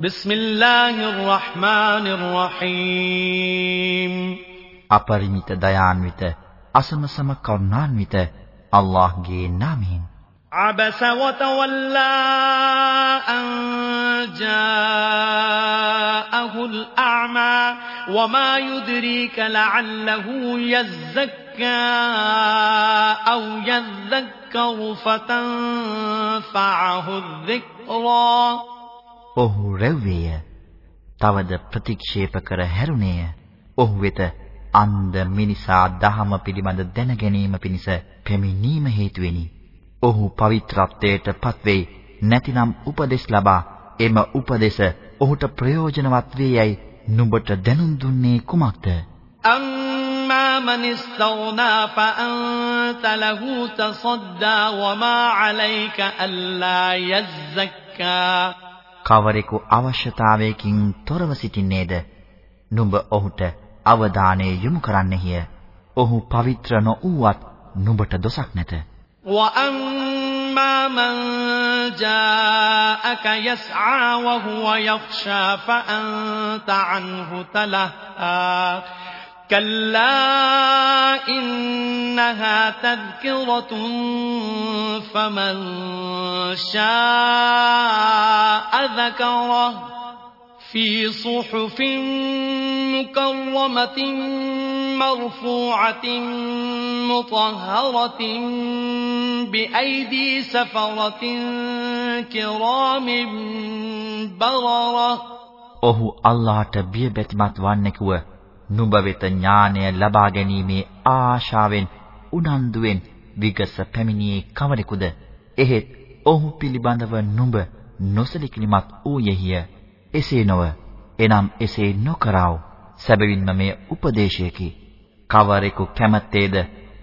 بسم الله الرحمن الرحيم අපරිමිත දයාන්විත අසමසම කරුණාන්විත අල්ලාහ්ගේ නාමයෙන් عبس وتولى أن جاءه الأعمى وما يدريك لعله يزكى أو يذكر فتنفعه الذكرى ඔහු රැව්වේය. තවද ප්‍රතික්ෂේප කර හැරුණේය. ඔහු වෙත අන්ධ මිනිසා දහම පිළිබඳ දැන ගැනීම පිණිස පැමිණීම හේතුවෙනි. ඔහු පවිත්‍රත්වයට පත්වෙයි. නැතිනම් උපදෙස් ලබා එම උපදෙස ඔහුට ප්‍රයෝජනවත් වේයයි නුඹට දැනුම් දුන්නේ කුමක්ද? أما من استغنى فأنت له تصدى وما عليك ألا يزكى කවරෙකු අවශ්‍යතාවයකින් තොරව සිටින්නේද? නුඹ ඔහුට අවධානය යොමු කරන්නෙහිය. ඔහු පවිත්‍ර නොවුවත් නුඹට දොසක් නැත. وأما من جاءك يسعى وهو يخشى فأنت عنه تلهى كلا إنها تذكرة فمن شاء ذكره في صحف مكرمة مرفوعة مطهرة بأيدي سفرة كرام بررة ඔහු අල්ලාහට බිය බැතිමත් වන්නෙකුව නුඹ වෙත ඥානය ලබා ගැනීමේ ආශාවෙන් උනන්දුවෙන් විගස පැමිණියේ කවරෙකුද? එහෙත් ඔහු පිළිබඳව නුඹ නොසලිකිලිමත් වූයෙහිය. එසේ නොව එනම් එසේ නොකරව. සැබවින්ම මේ උපදේශයකි. කවරෙකු කැමැත්තේද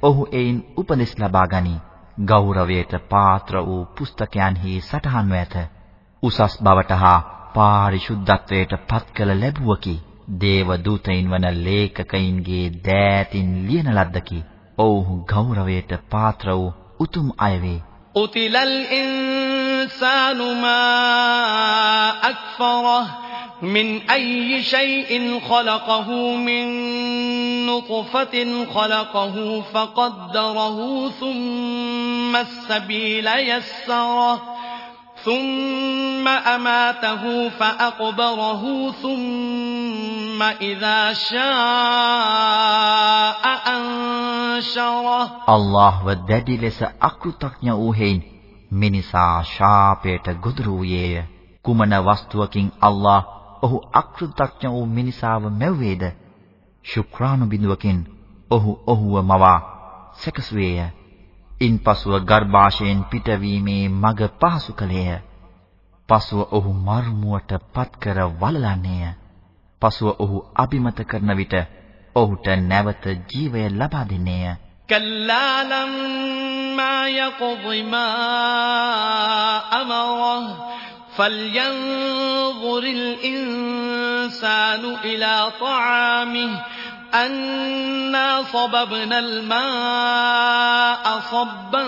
ඔහු එයින් උපදෙස් ලබා ගනී. ගෞරවයට පාත්‍ර වූ පුස්තකයන්හි සටහන්ව ඇත. උසස් බවට හා පාරිශුද්ධත්වයට පත් කළ ලැබුවකි. දේව දූතයින් වන ලේඛකයින්ගේ දෑතින් ලියන ලද්දකි. ඔව්හු ගෞරවයට පාත්‍ර වූ උතුම් අය වේ. قتل الإنسان ما أكفره من أي شيء خلقه من نطفة خلقه فقدره ثم السبيل يسره ثم أماته فأقبره ثم ثم إذا شاء أنشره الله දැඩි ලෙස අකෘතඥ වූ හේයින් මිනිසා ශාපයට ගොදුරු වූයේය. කුමන වස්තුවකින් අල්ලා ඔහු අකෘතඥ වූ මිනිසාව මැව්වේද? ශුක්‍රාණු බිඳුවකින් ඔහු ඔහුව මවා සැකසුවේය. ඉන්පසුව ගර්භාෂයෙන් පිටවීමේ මග පහසු කළේය. පසුව ඔහු මර්මුවට පත්කර වළලන්නේය. පසුව ඔහු අබිමත කරන විට ඔහුට නැවත ජීවය ලබා දෙන්නේය. كلا لما يقض ما أمره فلينظر الإنسان إلى طعامه أنا صببنا الماء صبا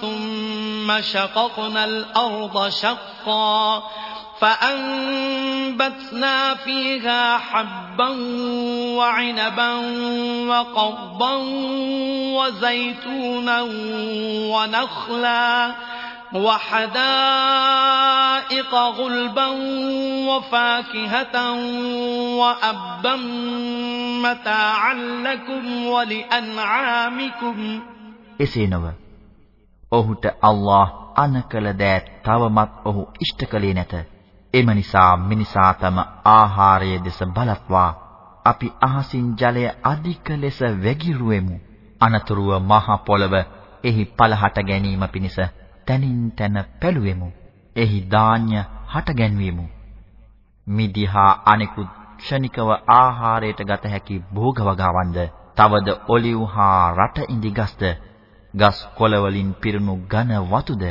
ثم شققنا الأرض شقا فأنبتنا فيها حبا وعنبا وقضبا وزيتونا ونخلا وحدائق غلبا وفاكهة وأبا متاعا لكم ولأنعامكم එසේ නොව ඔහුට අල්ලාහ් අනකල දෑ තවමත් ඔහු ඉෂ්ට කලේ නැත එම නිසා මිනිසා තම ආහාරය දෙස බලත්වා අපි අහසින් ජලය අධික ලෙස වැగిරුවෙමු. අනතුරුව මහ පොළව එහි පළහට ගැනීම පිණිස තනින් තන පැළුවෙමු. එහි ධාන්‍ය හට ගැන්වීමු. මිදිහා අනෙකුත් ක්ෂණිකව ආහාරයට ගත හැකි භෝගවගාවන්ද තවද ඔලිව් හා රට ඉඳි ගස්ද ගස් කොළ වලින් පිරුණු ඝන වතුද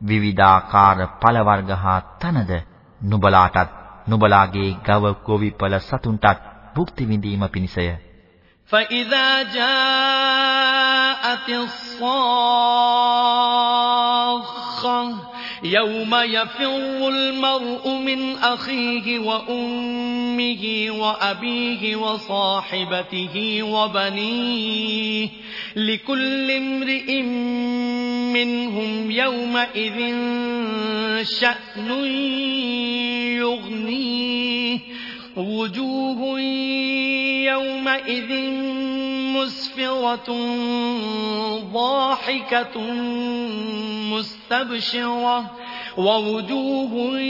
විවිධාකාර ඵල වර්ග හා තනද නුඹලාටත් නුඹලාගේ ගව ගොවිපළ සතුන්ටත් භුක්ති විඳීම පිණිසය. فإذا جاءت الصاخة يوم يفر المرء من أخيه وأمه وأبيه وصاحبته وبنيه لكل امرئ منهم يومئذ شأن يغنيه وجوه يومئذ مسفرة ضاحكة مستبشرة ووجوه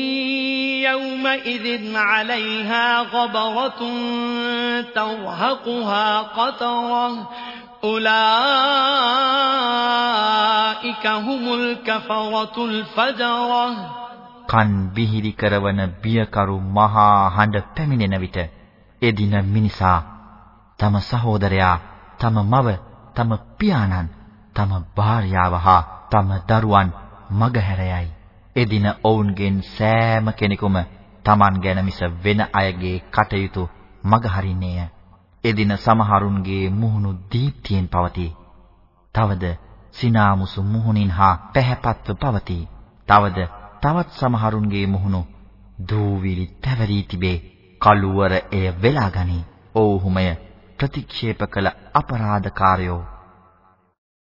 يومئذ عليها غبرة ترهقها قترة أولئك هم الكفرة الفجرة කන් විහිරි කරවන බියකරු මහා හඬ පැමිණෙන විට එදින මිනිසා තම සහෝදරයා තම මව තම පියාණන් තම භාර්යාව හා තම දරුවන් මගහැරයයි එදින ඔවුන්ගෙන් සෑම කෙනෙකුම Taman ගැන මිස වෙන අයගේ කටයුතු මගහරින්නේය එදින සමහරුන්ගේ මුහුණු දීප්තියෙන් පවතී තවද සිනාමුසු මුහුණින් හා පැහැපත්ව පවතී තවද තවත් සමහරුන්ගේ මුහුණු දූවිලි පැවරී තිබේ. කළුවර එය වෙලා ගනී. ඔව්හුමය ප්‍රතික්ෂේප කළ අපරාධකාරයෝ